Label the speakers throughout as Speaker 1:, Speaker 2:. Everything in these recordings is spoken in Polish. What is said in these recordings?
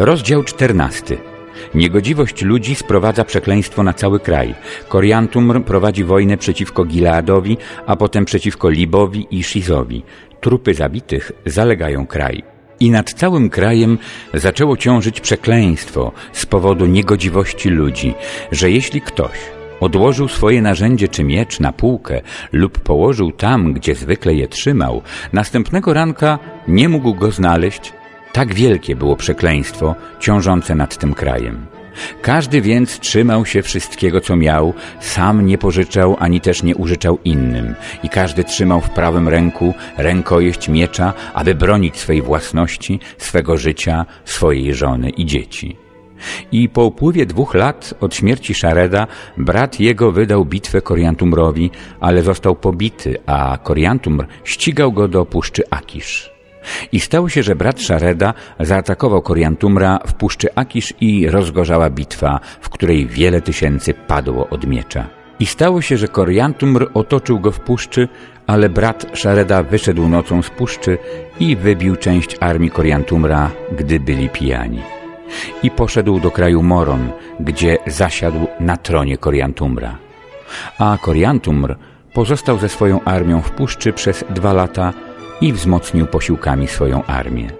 Speaker 1: Rozdział czternasty. Niegodziwość ludzi sprowadza przekleństwo na cały kraj. Koriantumr prowadzi wojnę przeciwko Gileadowi, a potem przeciwko Libowi i Shizowi. Trupy zabitych zalegają kraj. I nad całym krajem zaczęło ciążyć przekleństwo z powodu niegodziwości ludzi, że jeśli ktoś odłożył swoje narzędzie czy miecz na półkę lub położył tam, gdzie zwykle je trzymał, następnego ranka nie mógł go znaleźć, tak wielkie było przekleństwo ciążące nad tym krajem. Każdy więc trzymał się wszystkiego, co miał, sam nie pożyczał ani też nie użyczał innym i każdy trzymał w prawym ręku rękojeść miecza, aby bronić swej własności, swego życia, swojej żony i dzieci. I po upływie dwóch lat od śmierci Szareda brat jego wydał bitwę Koriantumrowi, ale został pobity, a Koriantumr ścigał go do puszczy Akisz. I stało się, że brat Szareda zaatakował Koriantumra w puszczy Akisz i rozgorzała bitwa, w której wiele tysięcy padło od miecza. I stało się, że Koriantumr otoczył go w puszczy, ale brat Szareda wyszedł nocą z puszczy i wybił część armii Koriantumra, gdy byli pijani. I poszedł do kraju Moron, gdzie zasiadł na tronie Koriantumra. A Koriantumr pozostał ze swoją armią w puszczy przez dwa lata i wzmocnił posiłkami swoją armię.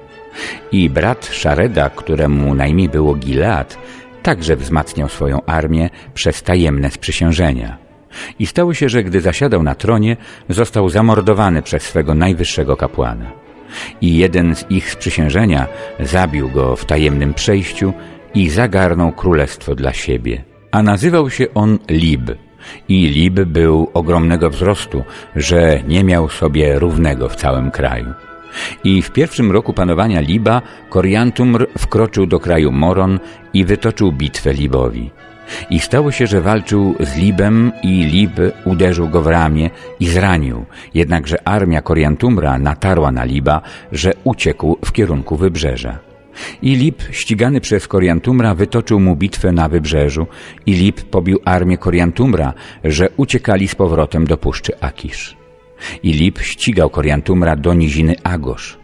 Speaker 1: I brat Szareda, któremu na imię było Gilead, także wzmacniał swoją armię przez tajemne sprzysiężenia. I stało się, że gdy zasiadał na tronie, został zamordowany przez swego najwyższego kapłana. I jeden z ich sprzysiężenia zabił go w tajemnym przejściu i zagarnął królestwo dla siebie. A nazywał się on Lib – i Lib był ogromnego wzrostu, że nie miał sobie równego w całym kraju. I w pierwszym roku panowania Liba Koriantumr wkroczył do kraju Moron i wytoczył bitwę Libowi. I stało się, że walczył z Libem i Lib uderzył go w ramię i zranił, jednakże armia Koriantumra natarła na Liba, że uciekł w kierunku wybrzeża. I Lip, ścigany przez Koriantumra, wytoczył mu bitwę na wybrzeżu i Lip pobił armię Koriantumra, że uciekali z powrotem do puszczy Akisz. I Lip ścigał Koriantumra do niziny Agosz.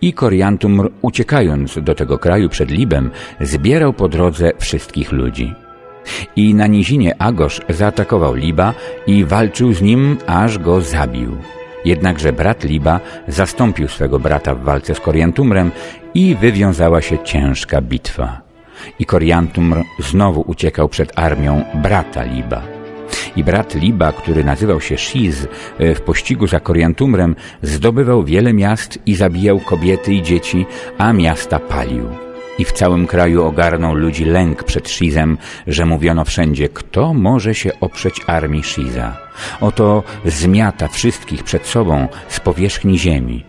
Speaker 1: I Koriantumr, uciekając do tego kraju przed Libem, zbierał po drodze wszystkich ludzi. I na nizinie Agosz zaatakował Liba i walczył z nim, aż go zabił. Jednakże brat Liba zastąpił swego brata w walce z Koriantumrem i wywiązała się ciężka bitwa. I Koriantumr znowu uciekał przed armią brata Liba. I brat Liba, który nazywał się Shiz, e, w pościgu za Koriantumrem zdobywał wiele miast i zabijał kobiety i dzieci, a miasta palił. I w całym kraju ogarnął ludzi lęk przed Shizem, że mówiono wszędzie, kto może się oprzeć armii Shiza. Oto zmiata wszystkich przed sobą z powierzchni ziemi.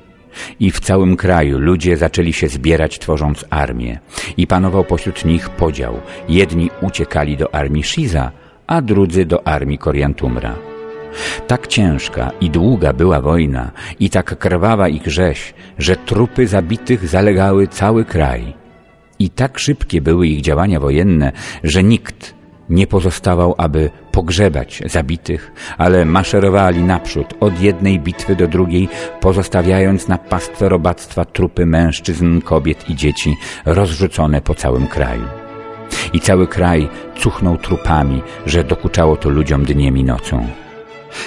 Speaker 1: I w całym kraju ludzie zaczęli się zbierać, tworząc armię. I panował pośród nich podział. Jedni uciekali do armii Shiza, a drudzy do armii Koriantumra. Tak ciężka i długa była wojna i tak krwawa ich rzeź, że trupy zabitych zalegały cały kraj. I tak szybkie były ich działania wojenne, że nikt nie pozostawał, aby pogrzebać zabitych, ale maszerowali naprzód od jednej bitwy do drugiej, pozostawiając na pastwę robactwa trupy mężczyzn, kobiet i dzieci rozrzucone po całym kraju. I cały kraj cuchnął trupami, że dokuczało to ludziom dniem i nocą.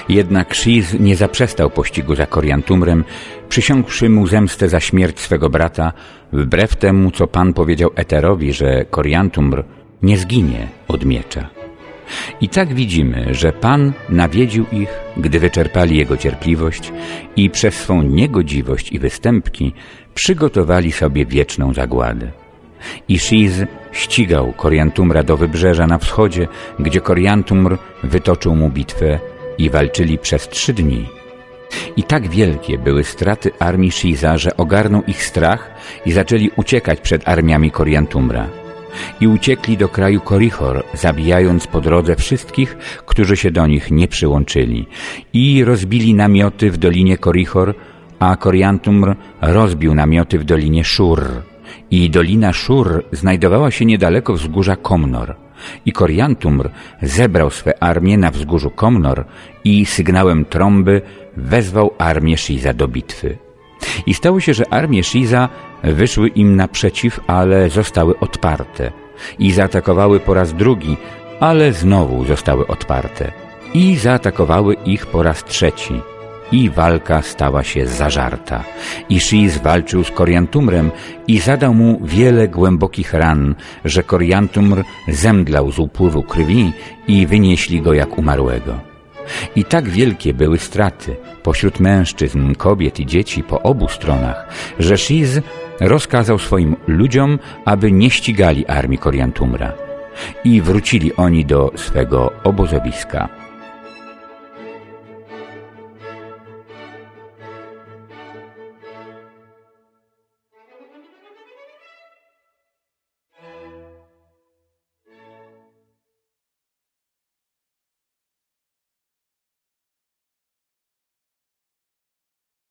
Speaker 1: Jednak Shiz nie zaprzestał pościgu za Koriantumrem, przysiągłszy mu zemstę za śmierć swego brata, wbrew temu, co Pan powiedział Eterowi, że Koriantumr nie zginie od miecza. I tak widzimy, że Pan nawiedził ich, gdy wyczerpali Jego cierpliwość i przez swą niegodziwość i występki przygotowali sobie wieczną zagładę. I Shiz ścigał Koriantumra do wybrzeża na wschodzie, gdzie Koriantumr wytoczył mu bitwę i walczyli przez trzy dni. I tak wielkie były straty armii Shiza, że ogarnął ich strach i zaczęli uciekać przed armiami Koriantumra i uciekli do kraju Korichor, zabijając po drodze wszystkich, którzy się do nich nie przyłączyli. I rozbili namioty w dolinie Korichor, a Koriantumr rozbił namioty w dolinie Szur. I dolina Szur znajdowała się niedaleko wzgórza Komnor. I Koriantumr zebrał swe armie na wzgórzu Komnor i sygnałem trąby wezwał armię Shiza do bitwy. I stało się, że armie Shiza wyszły im naprzeciw, ale zostały odparte. I zaatakowały po raz drugi, ale znowu zostały odparte. I zaatakowały ich po raz trzeci. I walka stała się zażarta. I Shiz walczył z Koriantumrem i zadał mu wiele głębokich ran, że Koriantumr zemdlał z upływu krwi i wynieśli go jak umarłego. I tak wielkie były straty pośród mężczyzn, kobiet i dzieci po obu stronach, że Shiz rozkazał swoim ludziom, aby nie ścigali armii Koriantumra. I wrócili oni do swego obozowiska.